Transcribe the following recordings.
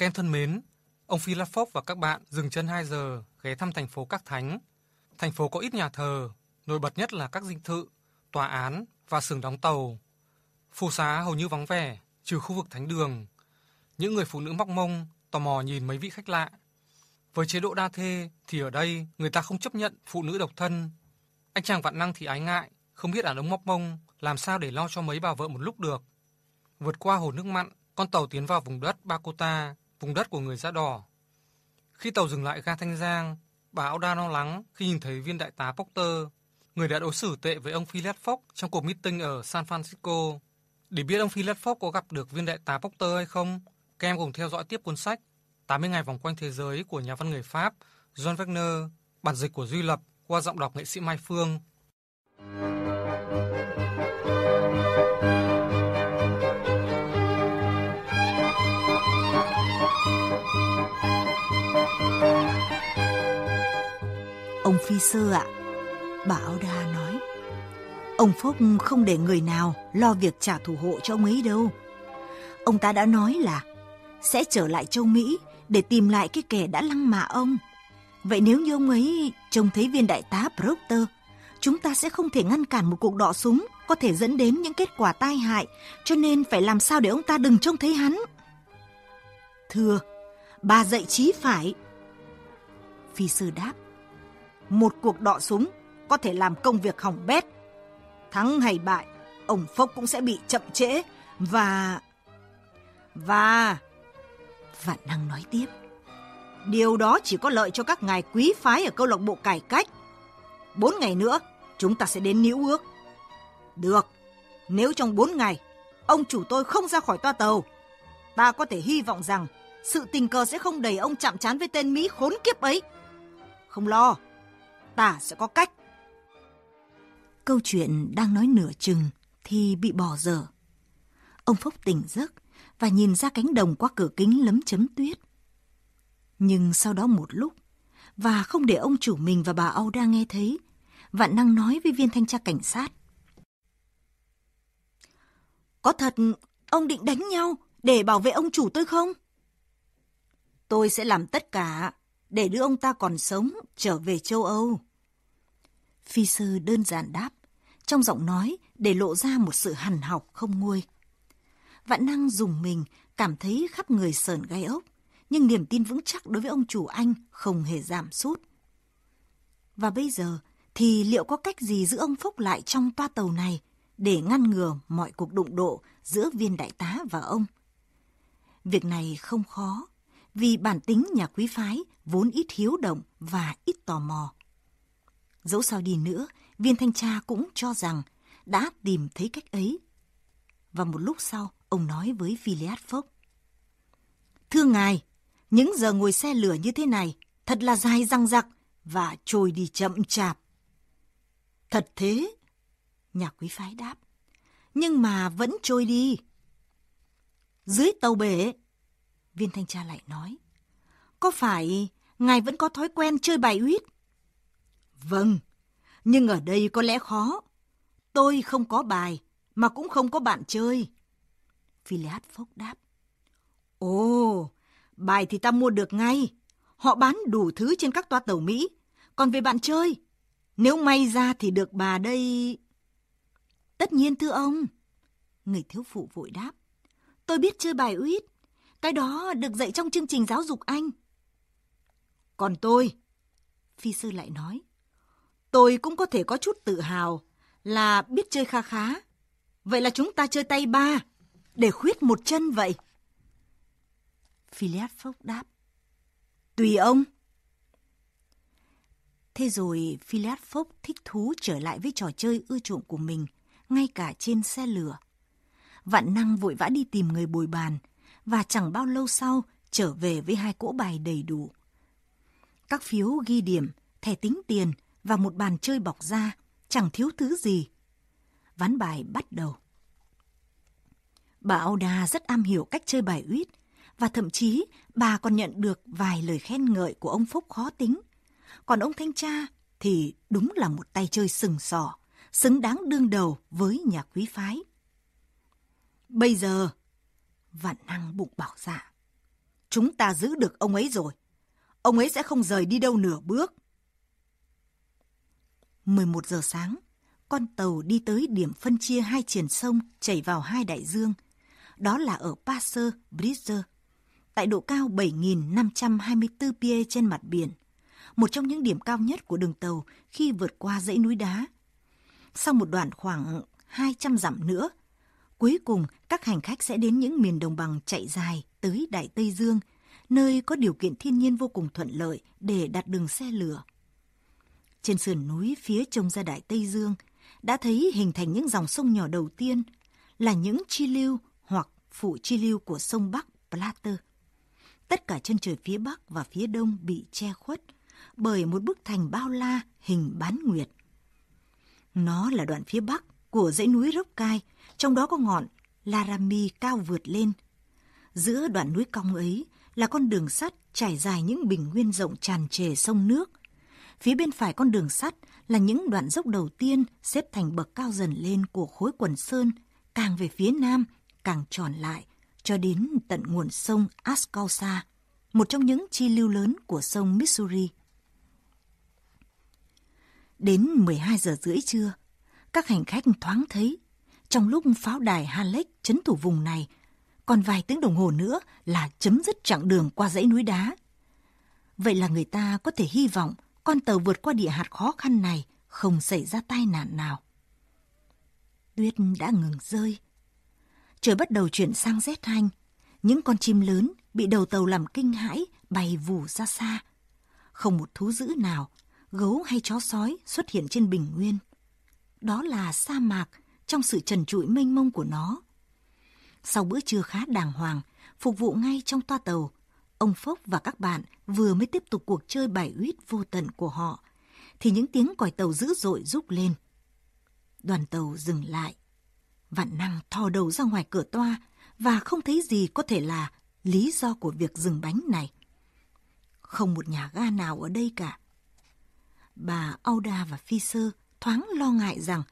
kem thân mến, ông Phi Lát Phốc và các bạn dừng chân 2 giờ ghé thăm thành phố Các Thánh. Thành phố có ít nhà thờ, nổi bật nhất là các dinh thự, tòa án và xưởng đóng tàu. Phù xá hầu như vắng vẻ, trừ khu vực thánh đường. Những người phụ nữ móc mông tò mò nhìn mấy vị khách lạ. Với chế độ đa thê thì ở đây người ta không chấp nhận phụ nữ độc thân. Anh chàng vạn năng thì ái ngại, không biết đàn ông móc mông làm sao để lo cho mấy bà vợ một lúc được. Vượt qua hồ nước mặn, con tàu tiến vào vùng đất Bakota, vùng đất của người da đỏ. Khi tàu dừng lại ga Thanh Giang, bà áo đa lo lắng khi nhìn thấy viên đại tá Proctor, người đã đối xử tệ với ông Philip Fox trong cuộc meeting ở San Francisco. Để biết ông Philip Fox có gặp được viên đại tá Proctor hay không, các em cùng theo dõi tiếp cuốn sách 80 ngày vòng quanh thế giới của nhà văn người Pháp John Wagner, bản dịch của Duy Lập qua giọng đọc nghệ sĩ Mai Phương. Ông ạ, bà Đa nói. Ông Phúc không để người nào lo việc trả thù hộ cho ông ấy đâu. Ông ta đã nói là sẽ trở lại châu Mỹ để tìm lại cái kẻ đã lăng mạ ông. Vậy nếu như ông ấy trông thấy viên đại tá Proctor, chúng ta sẽ không thể ngăn cản một cuộc đọ súng có thể dẫn đến những kết quả tai hại, cho nên phải làm sao để ông ta đừng trông thấy hắn. Thưa, bà dạy trí phải. Phi sư đáp, một cuộc đọ súng có thể làm công việc hỏng bét. Thắng hay bại, ông Phốc cũng sẽ bị chậm trễ và... Và... Vạn năng nói tiếp. Điều đó chỉ có lợi cho các ngài quý phái ở câu lạc bộ cải cách. Bốn ngày nữa, chúng ta sẽ đến níu ước. Được, nếu trong bốn ngày, ông chủ tôi không ra khỏi toa tàu, ta có thể hy vọng rằng sự tình cờ sẽ không đẩy ông chạm trán với tên Mỹ khốn kiếp ấy. Không lo, ta sẽ có cách. Câu chuyện đang nói nửa chừng thì bị bỏ dở. Ông Phúc tỉnh giấc và nhìn ra cánh đồng qua cửa kính lấm chấm tuyết. Nhưng sau đó một lúc, và không để ông chủ mình và bà Âu đang nghe thấy, Vạn Năng nói với viên thanh tra cảnh sát. Có thật ông định đánh nhau để bảo vệ ông chủ tôi không? Tôi sẽ làm tất cả để đưa ông ta còn sống trở về châu Âu. Phi sư đơn giản đáp, trong giọng nói để lộ ra một sự hằn học không nguôi. Vạn năng dùng mình, cảm thấy khắp người sờn gai ốc, nhưng niềm tin vững chắc đối với ông chủ anh không hề giảm sút. Và bây giờ thì liệu có cách gì giữ ông Phúc lại trong toa tàu này để ngăn ngừa mọi cuộc đụng độ giữa viên đại tá và ông? Việc này không khó, vì bản tính nhà quý phái vốn ít hiếu động và ít tò mò. Dẫu sao đi nữa, viên thanh tra cũng cho rằng đã tìm thấy cách ấy. Và một lúc sau, ông nói với Philiad Phốc. Thưa ngài, những giờ ngồi xe lửa như thế này thật là dài răng rặc và trôi đi chậm chạp. Thật thế, nhà quý phái đáp. Nhưng mà vẫn trôi đi. Dưới tàu bể, viên thanh tra lại nói. Có phải ngài vẫn có thói quen chơi bài huyết Vâng, nhưng ở đây có lẽ khó. Tôi không có bài, mà cũng không có bạn chơi. Phileas Fogg đáp. Ồ, bài thì ta mua được ngay. Họ bán đủ thứ trên các toa tàu Mỹ. Còn về bạn chơi, nếu may ra thì được bà đây... Tất nhiên thưa ông. Người thiếu phụ vội đáp. Tôi biết chơi bài uýt Cái đó được dạy trong chương trình giáo dục Anh. Còn tôi, phi sư lại nói, tôi cũng có thể có chút tự hào là biết chơi kha khá. Vậy là chúng ta chơi tay ba, để khuyết một chân vậy. Philiad Phốc đáp, tùy ông. Thế rồi Philiad Phốc thích thú trở lại với trò chơi ưa chuộng của mình, ngay cả trên xe lửa. Vạn năng vội vã đi tìm người bồi bàn, và chẳng bao lâu sau trở về với hai cỗ bài đầy đủ. Các phiếu ghi điểm, thẻ tính tiền và một bàn chơi bọc da, chẳng thiếu thứ gì. Ván bài bắt đầu. Bà Auda rất am hiểu cách chơi bài uýt và thậm chí bà còn nhận được vài lời khen ngợi của ông Phúc khó tính. Còn ông Thanh Cha thì đúng là một tay chơi sừng sỏ, xứng đáng đương đầu với nhà quý phái. Bây giờ, vạn năng bụng bảo dạ. chúng ta giữ được ông ấy rồi. Ông ấy sẽ không rời đi đâu nửa bước. 11 giờ sáng, con tàu đi tới điểm phân chia hai triển sông chảy vào hai đại dương. Đó là ở Passer Bridger, tại độ cao 7.524 pie trên mặt biển, một trong những điểm cao nhất của đường tàu khi vượt qua dãy núi đá. Sau một đoạn khoảng 200 dặm nữa, cuối cùng các hành khách sẽ đến những miền đồng bằng chạy dài tới Đại Tây Dương, nơi có điều kiện thiên nhiên vô cùng thuận lợi để đặt đường xe lửa. Trên sườn núi phía trông ra Đại Tây Dương, đã thấy hình thành những dòng sông nhỏ đầu tiên là những chi lưu hoặc phụ chi lưu của sông Bắc Plater. Tất cả chân trời phía Bắc và phía Đông bị che khuất bởi một bức thành bao la hình bán nguyệt. Nó là đoạn phía Bắc của dãy núi Rốc Cai, trong đó có ngọn Laramie cao vượt lên. Giữa đoạn núi cong ấy là con đường sắt trải dài những bình nguyên rộng tràn trề sông nước. Phía bên phải con đường sắt là những đoạn dốc đầu tiên xếp thành bậc cao dần lên của khối quần sơn, càng về phía nam, càng tròn lại, cho đến tận nguồn sông Ascalsa một trong những chi lưu lớn của sông Missouri. Đến 12 giờ rưỡi trưa, các hành khách thoáng thấy, trong lúc pháo đài Halleck chấn thủ vùng này, còn vài tiếng đồng hồ nữa là chấm dứt chặng đường qua dãy núi đá. Vậy là người ta có thể hy vọng con tàu vượt qua địa hạt khó khăn này không xảy ra tai nạn nào. Tuyết đã ngừng rơi. Trời bắt đầu chuyển sang rét hanh. Những con chim lớn bị đầu tàu làm kinh hãi bay vù ra xa. Không một thú dữ nào, gấu hay chó sói xuất hiện trên bình nguyên. Đó là sa mạc trong sự trần trụi mênh mông của nó. Sau bữa trưa khá đàng hoàng, phục vụ ngay trong toa tàu, ông Phốc và các bạn vừa mới tiếp tục cuộc chơi bài uyết vô tận của họ, thì những tiếng còi tàu dữ dội rúc lên. Đoàn tàu dừng lại. Vạn năng thò đầu ra ngoài cửa toa và không thấy gì có thể là lý do của việc dừng bánh này. Không một nhà ga nào ở đây cả. Bà Auda và Fisher thoáng lo ngại rằng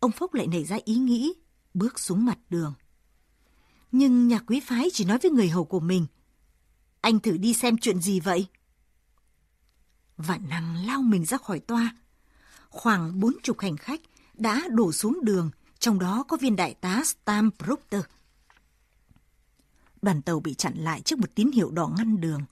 ông Phốc lại nảy ra ý nghĩ bước xuống mặt đường. Nhưng nhà quý phái chỉ nói với người hầu của mình. Anh thử đi xem chuyện gì vậy? Vạn năng lao mình ra khỏi toa. Khoảng bốn chục hành khách đã đổ xuống đường, trong đó có viên đại tá Stam Proctor. Đoàn tàu bị chặn lại trước một tín hiệu đỏ ngăn đường.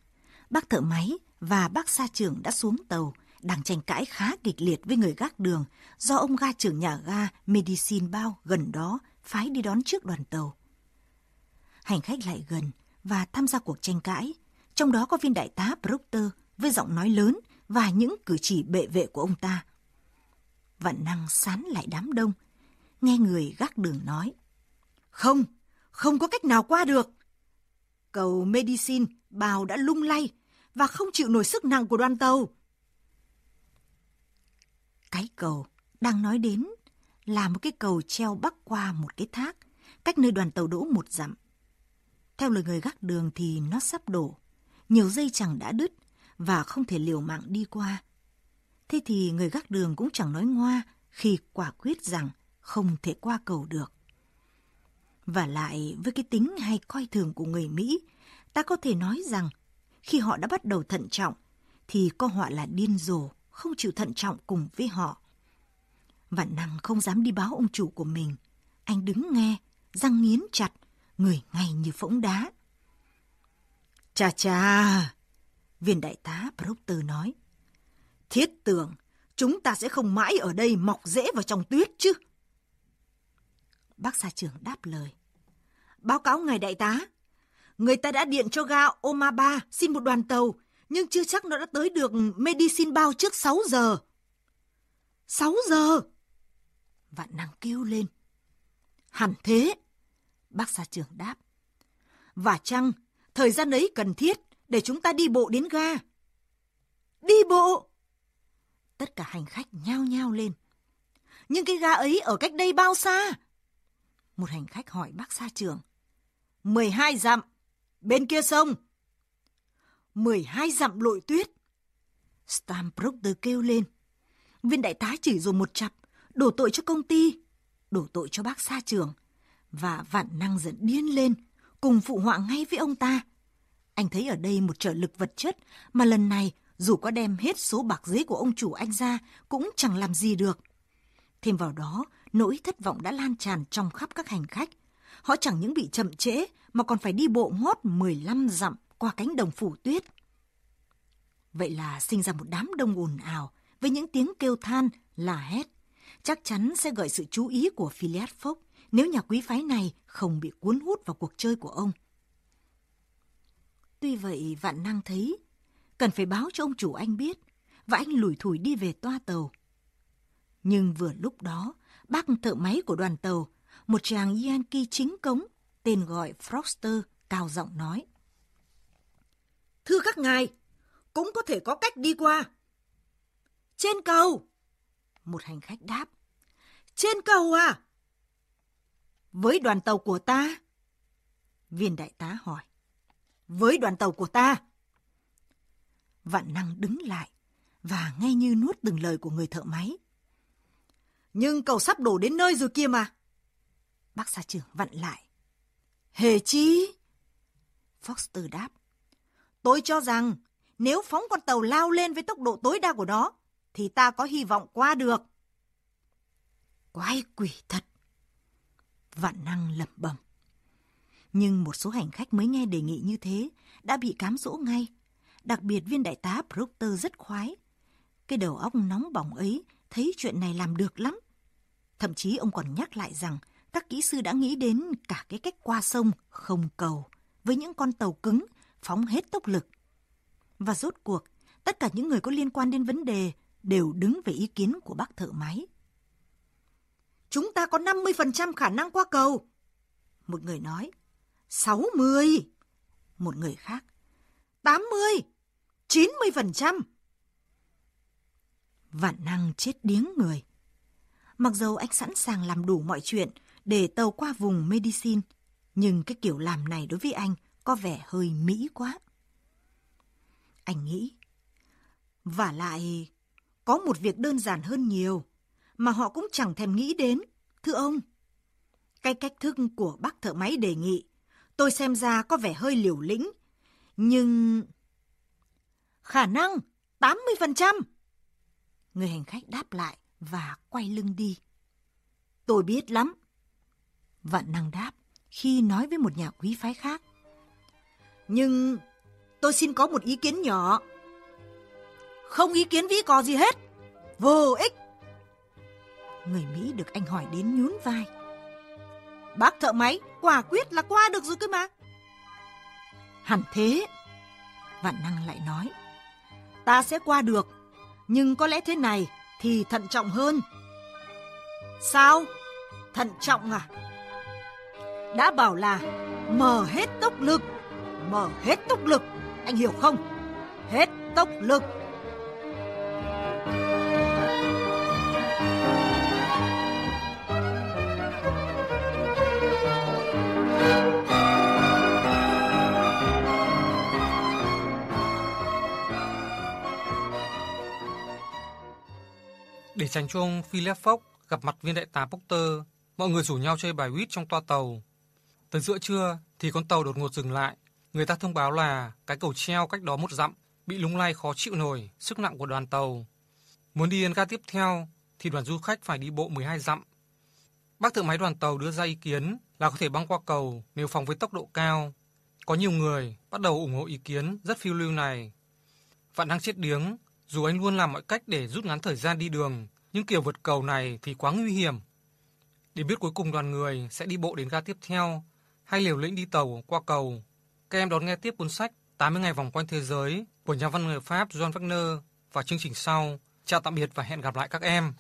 Bác thợ máy và bác xa trưởng đã xuống tàu, đang tranh cãi khá kịch liệt với người gác đường do ông ga trưởng nhà ga Medicine Bao gần đó phái đi đón trước đoàn tàu. Hành khách lại gần và tham gia cuộc tranh cãi, trong đó có viên đại tá Proctor với giọng nói lớn và những cử chỉ bệ vệ của ông ta. Vận năng sán lại đám đông, nghe người gác đường nói. Không, không có cách nào qua được. Cầu Medicine bào đã lung lay và không chịu nổi sức nặng của đoàn tàu. Cái cầu đang nói đến là một cái cầu treo bắc qua một cái thác, cách nơi đoàn tàu đỗ một dặm. Theo lời người gác đường thì nó sắp đổ. Nhiều dây chẳng đã đứt và không thể liều mạng đi qua. Thế thì người gác đường cũng chẳng nói ngoa khi quả quyết rằng không thể qua cầu được. Và lại với cái tính hay coi thường của người Mỹ, ta có thể nói rằng khi họ đã bắt đầu thận trọng, thì có họ là điên rồ, không chịu thận trọng cùng với họ. Vạn năng không dám đi báo ông chủ của mình. Anh đứng nghe, răng nghiến chặt, người ngay như phỗng đá. Chà chà, viên đại tá Proctor nói. Thiết tưởng, chúng ta sẽ không mãi ở đây mọc rễ vào trong tuyết chứ. Bác xa trưởng đáp lời. Báo cáo ngài đại tá, người ta đã điện cho ga Omaba xin một đoàn tàu, nhưng chưa chắc nó đã tới được Medicine Bao trước 6 giờ. 6 giờ? Vạn năng kêu lên. Hẳn thế. Bác xa trưởng đáp. Và chăng, thời gian ấy cần thiết để chúng ta đi bộ đến ga. Đi bộ? Tất cả hành khách nhao nhao lên. Nhưng cái ga ấy ở cách đây bao xa? Một hành khách hỏi bác xa trường. 12 dặm, bên kia sông. 12 dặm lội tuyết. Stamprocter kêu lên. Viên đại tá chỉ dùng một chặp, đổ tội cho công ty, đổ tội cho bác xa trường. Và vạn năng giận điên lên, cùng phụ họa ngay với ông ta. Anh thấy ở đây một trợ lực vật chất mà lần này dù có đem hết số bạc giấy của ông chủ anh ra cũng chẳng làm gì được. Thêm vào đó, nỗi thất vọng đã lan tràn trong khắp các hành khách. Họ chẳng những bị chậm trễ mà còn phải đi bộ ngót 15 dặm qua cánh đồng phủ tuyết. Vậy là sinh ra một đám đông ồn ào với những tiếng kêu than, là hét. Chắc chắn sẽ gợi sự chú ý của Phileas Fogg nếu nhà quý phái này không bị cuốn hút vào cuộc chơi của ông. Tuy vậy, Vạn Năng thấy cần phải báo cho ông chủ anh biết và anh lủi thủi đi về toa tàu. Nhưng vừa lúc đó, bác thợ máy của đoàn tàu, một chàng Yankee chính cống, tên gọi Froster, cao giọng nói. Thưa các ngài, cũng có thể có cách đi qua. Trên cầu! Một hành khách đáp. Trên cầu à? Với đoàn tàu của ta? Viên đại tá hỏi. Với đoàn tàu của ta? Vạn năng đứng lại và nghe như nuốt từng lời của người thợ máy. Nhưng cầu sắp đổ đến nơi rồi kia mà. Bác xã trưởng vặn lại. Hề chi? Foster đáp. Tôi cho rằng nếu phóng con tàu lao lên với tốc độ tối đa của nó, thì ta có hy vọng qua được. Quái quỷ thật. Vạn năng lẩm bẩm. Nhưng một số hành khách mới nghe đề nghị như thế đã bị cám dỗ ngay. Đặc biệt viên đại tá Proctor rất khoái. Cái đầu óc nóng bỏng ấy thấy chuyện này làm được lắm. Thậm chí ông còn nhắc lại rằng các kỹ sư đã nghĩ đến cả cái cách qua sông không cầu với những con tàu cứng phóng hết tốc lực. Và rốt cuộc, tất cả những người có liên quan đến vấn đề đều đứng về ý kiến của bác thợ máy. Chúng ta có 50% khả năng qua cầu. Một người nói. 60. Một người khác. 80. 90%. Vạn năng chết điếng người. Mặc dầu anh sẵn sàng làm đủ mọi chuyện để tàu qua vùng Medicine, nhưng cái kiểu làm này đối với anh có vẻ hơi mỹ quá. Anh nghĩ, và lại có một việc đơn giản hơn nhiều mà họ cũng chẳng thèm nghĩ đến, thưa ông. Cái cách thức của bác thợ máy đề nghị, tôi xem ra có vẻ hơi liều lĩnh, nhưng... Khả năng 80%. Người hành khách đáp lại và quay lưng đi. Tôi biết lắm. Vạn năng đáp khi nói với một nhà quý phái khác. Nhưng tôi xin có một ý kiến nhỏ. Không ý kiến vĩ có gì hết. Vô ích. Người Mỹ được anh hỏi đến nhún vai. Bác thợ máy, quả quyết là qua được rồi cơ mà. Hẳn thế. Vạn năng lại nói. Ta sẽ qua được, nhưng có lẽ thế này thì thận trọng hơn. Sao? Thận trọng à? Đã bảo là mở hết tốc lực, mở hết tốc lực, anh hiểu không? Hết tốc lực. Để tránh cho ông Philip Fox gặp mặt viên đại tá Proctor, mọi người rủ nhau chơi bài quýt trong toa tàu. Tới giữa trưa thì con tàu đột ngột dừng lại. Người ta thông báo là cái cầu treo cách đó một dặm bị lung lay khó chịu nổi sức nặng của đoàn tàu. Muốn đi đến ga tiếp theo thì đoàn du khách phải đi bộ 12 dặm. Bác thợ máy đoàn tàu đưa ra ý kiến là có thể băng qua cầu nếu phóng với tốc độ cao. Có nhiều người bắt đầu ủng hộ ý kiến rất phiêu lưu này. Vạn đang chết điếng, dù anh luôn làm mọi cách để rút ngắn thời gian đi đường, nhưng kiểu vượt cầu này thì quá nguy hiểm. Để biết cuối cùng đoàn người sẽ đi bộ đến ga tiếp theo hay liều lĩnh đi tàu qua cầu, các em đón nghe tiếp cuốn sách 80 ngày vòng quanh thế giới của nhà văn người Pháp John Wagner và chương trình sau. Chào tạm biệt và hẹn gặp lại các em.